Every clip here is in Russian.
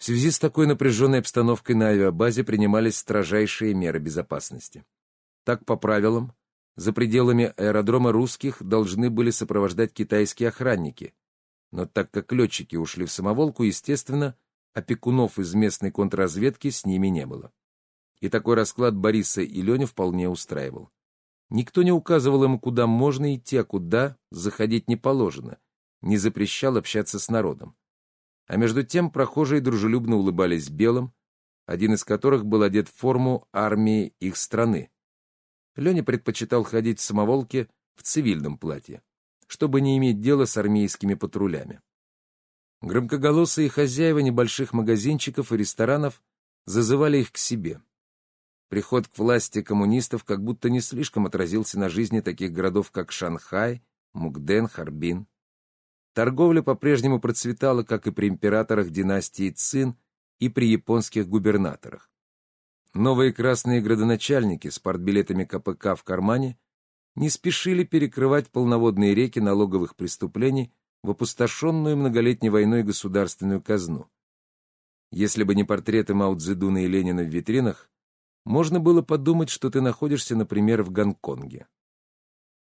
В связи с такой напряженной обстановкой на авиабазе принимались строжайшие меры безопасности. Так, по правилам, за пределами аэродрома русских должны были сопровождать китайские охранники. Но так как летчики ушли в самоволку, естественно, опекунов из местной контрразведки с ними не было. И такой расклад Бориса и Леню вполне устраивал. Никто не указывал им, куда можно идти, а куда заходить не положено, не запрещал общаться с народом. А между тем прохожие дружелюбно улыбались белым, один из которых был одет в форму армии их страны. Леня предпочитал ходить в самоволке в цивильном платье, чтобы не иметь дела с армейскими патрулями. Громкоголосые хозяева небольших магазинчиков и ресторанов зазывали их к себе. Приход к власти коммунистов как будто не слишком отразился на жизни таких городов, как Шанхай, Мукден, Харбин. Торговля по-прежнему процветала, как и при императорах династии Цин и при японских губернаторах. Новые красные градоначальники с партбилетами КПК в кармане не спешили перекрывать полноводные реки налоговых преступлений в опустошенную многолетней войной государственную казну. Если бы не портреты Мао Цзэдуна и Ленина в витринах, можно было подумать, что ты находишься, например, в Гонконге.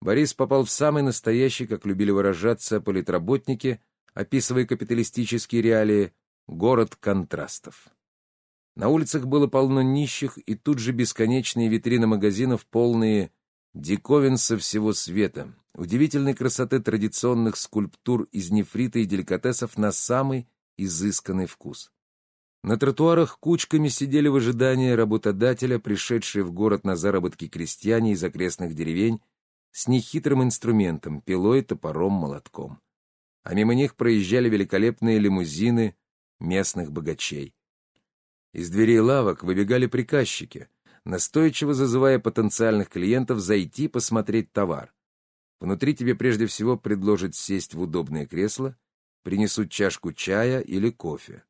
Борис попал в самый настоящий, как любили выражаться политработники, описывая капиталистические реалии, город контрастов. На улицах было полно нищих, и тут же бесконечные витрины магазинов, полные диковин со всего света, удивительной красоты традиционных скульптур из нефрита и деликатесов на самый изысканный вкус. На тротуарах кучками сидели в ожидании работодателя, пришедшие в город на заработки крестьяне из окрестных деревень, с нехитрым инструментом — пилой, топором, молотком. А мимо них проезжали великолепные лимузины местных богачей. Из дверей лавок выбегали приказчики, настойчиво зазывая потенциальных клиентов зайти посмотреть товар. Внутри тебе прежде всего предложат сесть в удобное кресло, принесут чашку чая или кофе.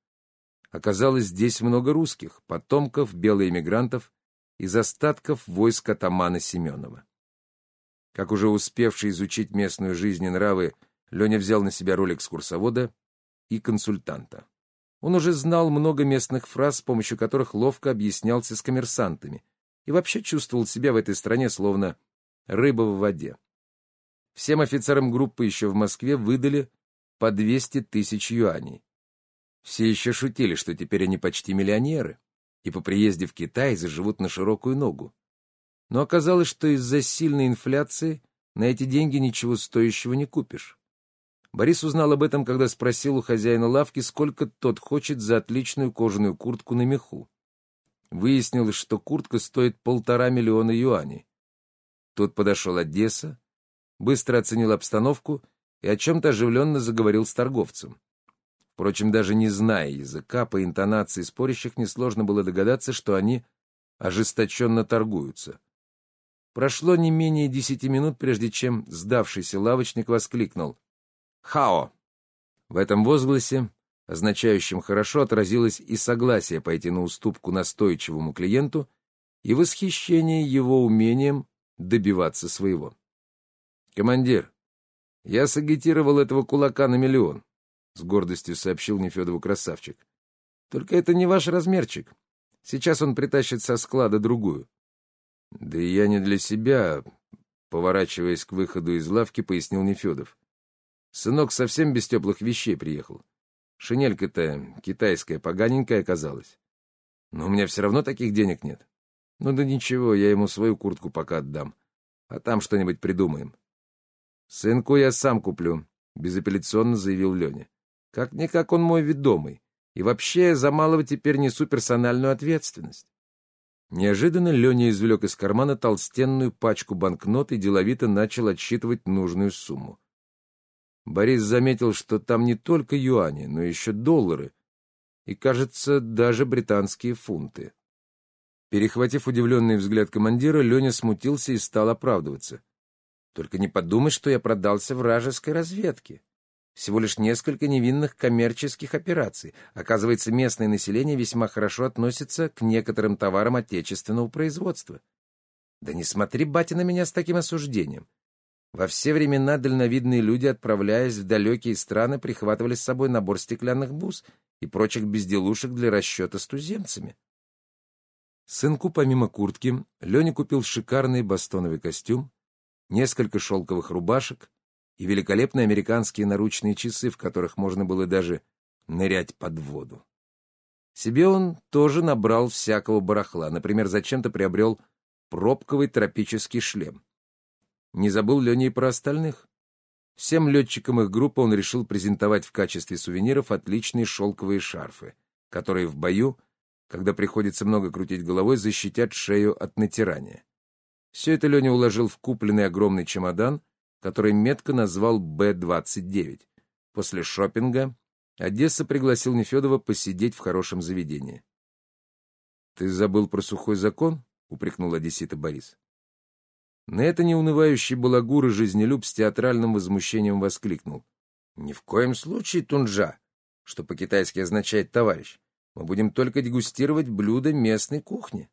Оказалось, здесь много русских, потомков белоэмигрантов из остатков войск атамана Семенова. Как уже успевший изучить местную жизнь и нравы, Леня взял на себя роль экскурсовода и консультанта. Он уже знал много местных фраз, с помощью которых ловко объяснялся с коммерсантами, и вообще чувствовал себя в этой стране словно рыба в воде. Всем офицерам группы еще в Москве выдали по 200 тысяч юаней. Все еще шутили, что теперь они почти миллионеры, и по приезде в Китай заживут на широкую ногу. Но оказалось, что из-за сильной инфляции на эти деньги ничего стоящего не купишь. Борис узнал об этом, когда спросил у хозяина лавки, сколько тот хочет за отличную кожаную куртку на меху. Выяснилось, что куртка стоит полтора миллиона юаней. Тот подошел Одесса, быстро оценил обстановку и о чем-то оживленно заговорил с торговцем. Впрочем, даже не зная языка, по интонации спорящих несложно было догадаться, что они ожесточенно торгуются. Прошло не менее десяти минут, прежде чем сдавшийся лавочник воскликнул. «Хао!» В этом возгласе, означающем «хорошо», отразилось и согласие пойти на уступку настойчивому клиенту, и восхищение его умением добиваться своего. «Командир, я сагитировал этого кулака на миллион», — с гордостью сообщил Нефедову красавчик. «Только это не ваш размерчик. Сейчас он притащит со склада другую. Да и я не для себя, поворачиваясь к выходу из лавки, пояснил Нефедов. Сынок совсем без теплых вещей приехал. Шинелька-то китайская, поганенькая оказалась. Но у меня все равно таких денег нет. Ну да ничего, я ему свою куртку пока отдам. А там что-нибудь придумаем. Сынку я сам куплю, безапелляционно заявил Леня. Как-никак он мой ведомый. И вообще я за малого теперь несу персональную ответственность. Неожиданно Леня извлек из кармана толстенную пачку банкнот и деловито начал отсчитывать нужную сумму. Борис заметил, что там не только юани, но еще доллары и, кажется, даже британские фунты. Перехватив удивленный взгляд командира, Леня смутился и стал оправдываться. «Только не подумай, что я продался вражеской разведке. Всего лишь несколько невинных коммерческих операций. Оказывается, местное население весьма хорошо относится к некоторым товарам отечественного производства. Да не смотри, батя, на меня с таким осуждением. Во все времена дальновидные люди, отправляясь в далекие страны, прихватывали с собой набор стеклянных бус и прочих безделушек для расчета с туземцами. Сынку, помимо куртки, Леня купил шикарный бастоновый костюм, несколько шелковых рубашек и великолепные американские наручные часы, в которых можно было даже нырять под воду. Себе он тоже набрал всякого барахла, например, зачем-то приобрел пробковый тропический шлем. Не забыл Леня и про остальных. Всем летчикам их группы он решил презентовать в качестве сувениров отличные шелковые шарфы, которые в бою, когда приходится много крутить головой, защитят шею от натирания. Все это Леня уложил в купленный огромный чемодан, который метко назвал Б-29. После шопинга Одесса пригласил Нефедова посидеть в хорошем заведении. — Ты забыл про сухой закон? — упрекнул одессита Борис. На это неунывающий балагур и жизнелюб с театральным возмущением воскликнул. «Ни в коем случае тунжа, что по-китайски означает «товарищ». Мы будем только дегустировать блюда местной кухни».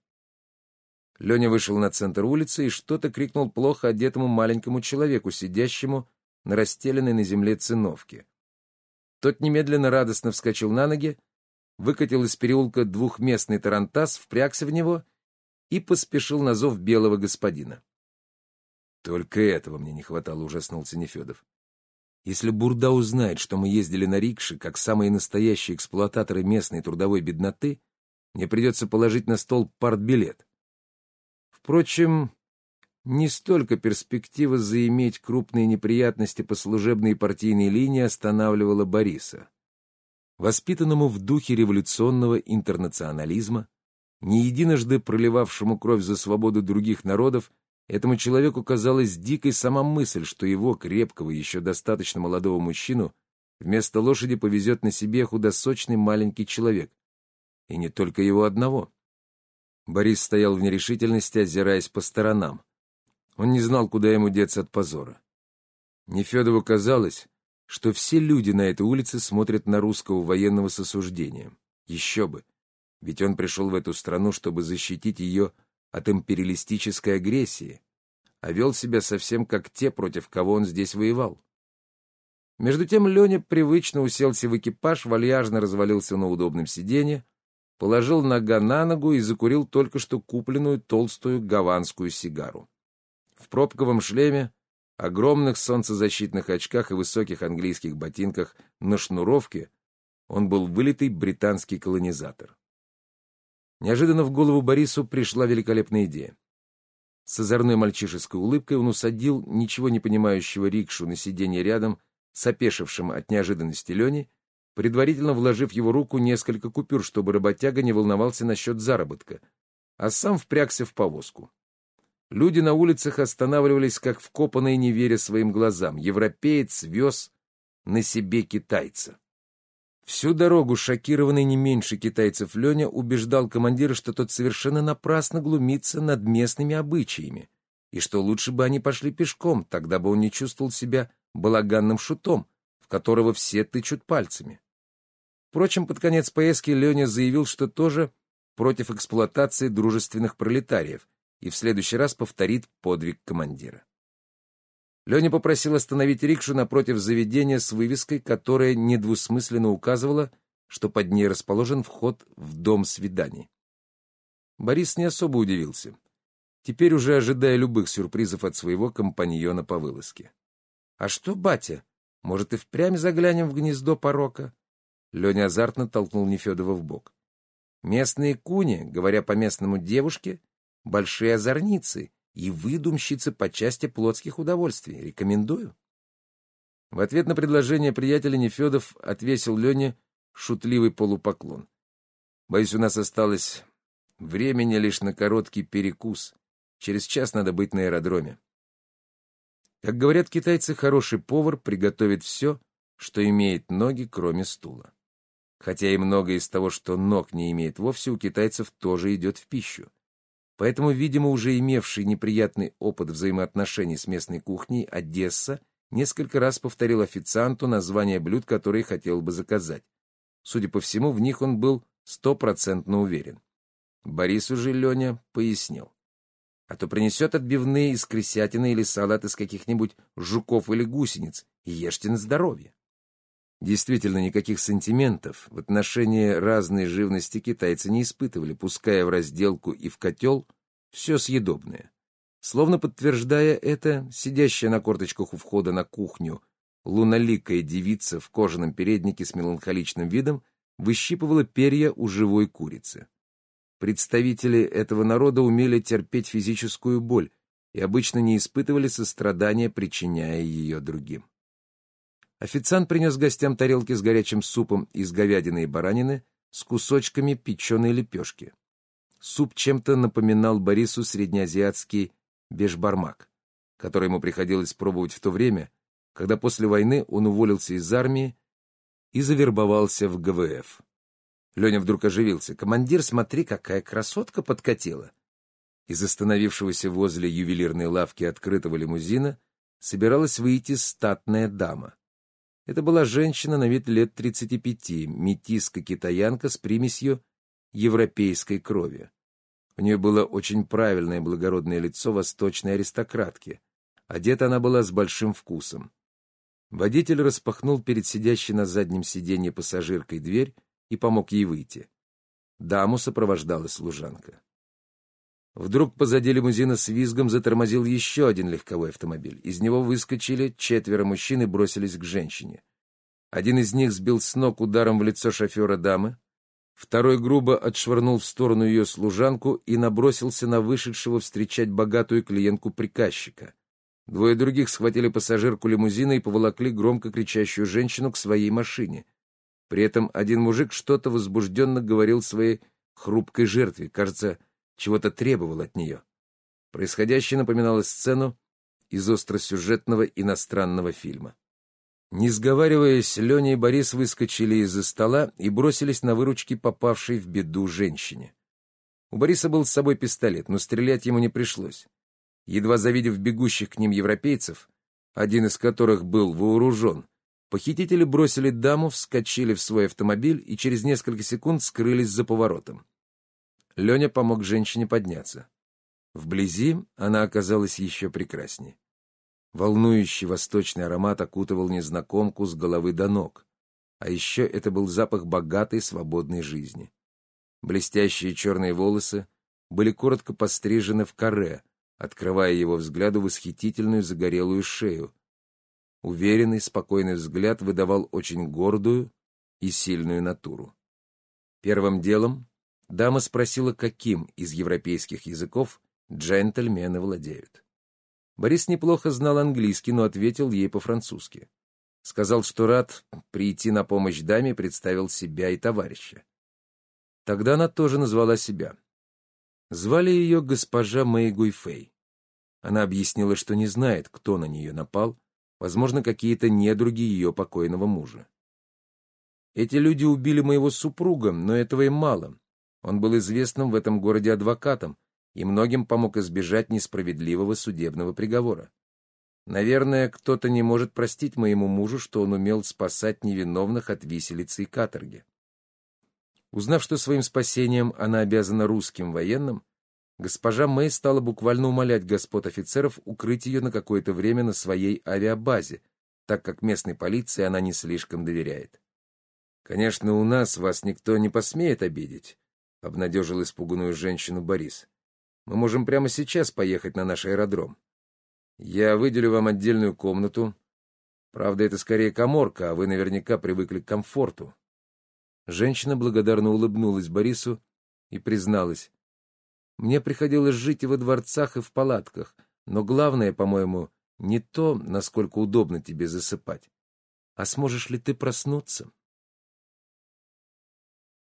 Леня вышел на центр улицы и что-то крикнул плохо одетому маленькому человеку, сидящему на расстеленной на земле циновке. Тот немедленно радостно вскочил на ноги, выкатил из переулка двухместный тарантас, впрягся в него и поспешил на зов белого господина. Только этого мне не хватало, ужаснулся Нефедов. Если Бурда узнает, что мы ездили на рикше, как самые настоящие эксплуататоры местной трудовой бедноты, мне придется положить на стол партбилет. Впрочем, не столько перспектива заиметь крупные неприятности по служебной и партийной линии останавливала Бориса. Воспитанному в духе революционного интернационализма, не единожды проливавшему кровь за свободу других народов, Этому человеку казалась дикой сама мысль, что его, крепкого, еще достаточно молодого мужчину, вместо лошади повезет на себе худосочный маленький человек. И не только его одного. Борис стоял в нерешительности, озираясь по сторонам. Он не знал, куда ему деться от позора. Нефедову казалось, что все люди на этой улице смотрят на русского военного с осуждением. Еще бы, ведь он пришел в эту страну, чтобы защитить ее от империалистической агрессии, а вел себя совсем как те, против кого он здесь воевал. Между тем Леня привычно уселся в экипаж, вальяжно развалился на удобном сиденье, положил нога на ногу и закурил только что купленную толстую гаванскую сигару. В пробковом шлеме, огромных солнцезащитных очках и высоких английских ботинках на шнуровке он был вылитый британский колонизатор. Неожиданно в голову Борису пришла великолепная идея. С озорной мальчишеской улыбкой он усадил ничего не понимающего рикшу на сиденье рядом с опешившим от неожиданности Лени, предварительно вложив его руку несколько купюр, чтобы работяга не волновался насчет заработка, а сам впрягся в повозку. Люди на улицах останавливались, как вкопанные, не веря своим глазам. Европеец вез на себе китайца. Всю дорогу шокированный не меньше китайцев Леня убеждал командира, что тот совершенно напрасно глумится над местными обычаями, и что лучше бы они пошли пешком, тогда бы он не чувствовал себя балаганным шутом, в которого все тычут пальцами. Впрочем, под конец поездки Леня заявил, что тоже против эксплуатации дружественных пролетариев и в следующий раз повторит подвиг командира. Леня попросил остановить рикшу напротив заведения с вывеской, которая недвусмысленно указывала, что под ней расположен вход в дом свиданий. Борис не особо удивился, теперь уже ожидая любых сюрпризов от своего компаньона по вылазке. — А что, батя, может, и впрямь заглянем в гнездо порока? Леня азартно толкнул Нефедова в бок. Местные куни, говоря по-местному девушки, большие озорницы и выдумщица по части плотских удовольствий. Рекомендую. В ответ на предложение приятеля Нефедов отвесил Лене шутливый полупоклон. Боюсь, у нас осталось времени лишь на короткий перекус. Через час надо быть на аэродроме. Как говорят китайцы, хороший повар приготовит все, что имеет ноги, кроме стула. Хотя и многое из того, что ног не имеет вовсе, у китайцев тоже идет в пищу. Поэтому, видимо, уже имевший неприятный опыт взаимоотношений с местной кухней, Одесса несколько раз повторил официанту название блюд, которые хотел бы заказать. Судя по всему, в них он был стопроцентно уверен. Борису же Леня пояснил. а то принесет отбивные из крысятины или салат из каких-нибудь жуков или гусениц, и ешьте на здоровье. Действительно, никаких сантиментов в отношении разной живности китайцы не испытывали, пуская в разделку и в котел все съедобное. Словно подтверждая это, сидящая на корточках у входа на кухню луноликая девица в кожаном переднике с меланхоличным видом выщипывала перья у живой курицы. Представители этого народа умели терпеть физическую боль и обычно не испытывали сострадания, причиняя ее другим. Официант принес гостям тарелки с горячим супом из говядины и баранины с кусочками печеной лепешки. Суп чем-то напоминал Борису среднеазиатский бешбармак, который ему приходилось пробовать в то время, когда после войны он уволился из армии и завербовался в ГВФ. Леня вдруг оживился. «Командир, смотри, какая красотка подкатила!» Из остановившегося возле ювелирной лавки открытого лимузина собиралась выйти статная дама. Это была женщина на вид лет 35, метиска-китаянка с примесью европейской крови. У нее было очень правильное благородное лицо восточной аристократки. Одета она была с большим вкусом. Водитель распахнул перед сидящей на заднем сиденье пассажиркой дверь и помог ей выйти. Даму сопровождала служанка. Вдруг позади лимузина с визгом затормозил еще один легковой автомобиль. Из него выскочили четверо мужчин и бросились к женщине. Один из них сбил с ног ударом в лицо шофера дамы, второй грубо отшвырнул в сторону ее служанку и набросился на вышедшего встречать богатую клиентку приказчика. Двое других схватили пассажирку лимузина и поволокли громко кричащую женщину к своей машине. При этом один мужик что-то возбужденно говорил своей хрупкой жертве, кажется, чего-то требовал от нее. Происходящее напоминало сцену из остросюжетного иностранного фильма. Не сговариваясь, Леня и Борис выскочили из-за стола и бросились на выручки попавшей в беду женщине. У Бориса был с собой пистолет, но стрелять ему не пришлось. Едва завидев бегущих к ним европейцев, один из которых был вооружен, похитители бросили даму, вскочили в свой автомобиль и через несколько секунд скрылись за поворотом. Леня помог женщине подняться. Вблизи она оказалась еще прекраснее. Волнующий восточный аромат окутывал незнакомку с головы до ног. А еще это был запах богатой свободной жизни. Блестящие черные волосы были коротко пострижены в каре, открывая его взгляду восхитительную загорелую шею. Уверенный, спокойный взгляд выдавал очень гордую и сильную натуру. Первым делом Дама спросила, каким из европейских языков джентльмены владеют. Борис неплохо знал английский, но ответил ей по-французски. Сказал, что рад прийти на помощь даме, представил себя и товарища. Тогда она тоже назвала себя. Звали ее госпожа Мэй Гуйфэй. Она объяснила, что не знает, кто на нее напал, возможно, какие-то недруги ее покойного мужа. Эти люди убили моего супруга, но этого им мало. Он был известным в этом городе адвокатом и многим помог избежать несправедливого судебного приговора. Наверное, кто-то не может простить моему мужу, что он умел спасать невиновных от виселицы и каторги. Узнав, что своим спасением она обязана русским военным, госпожа Мэй стала буквально умолять господ офицеров укрыть ее на какое-то время на своей авиабазе, так как местной полиции она не слишком доверяет. «Конечно, у нас вас никто не посмеет обидеть», — обнадежил испуганную женщину Борис. «Мы можем прямо сейчас поехать на наш аэродром. Я выделю вам отдельную комнату. Правда, это скорее коморка, а вы наверняка привыкли к комфорту». Женщина благодарно улыбнулась Борису и призналась. «Мне приходилось жить и во дворцах, и в палатках, но главное, по-моему, не то, насколько удобно тебе засыпать, а сможешь ли ты проснуться?»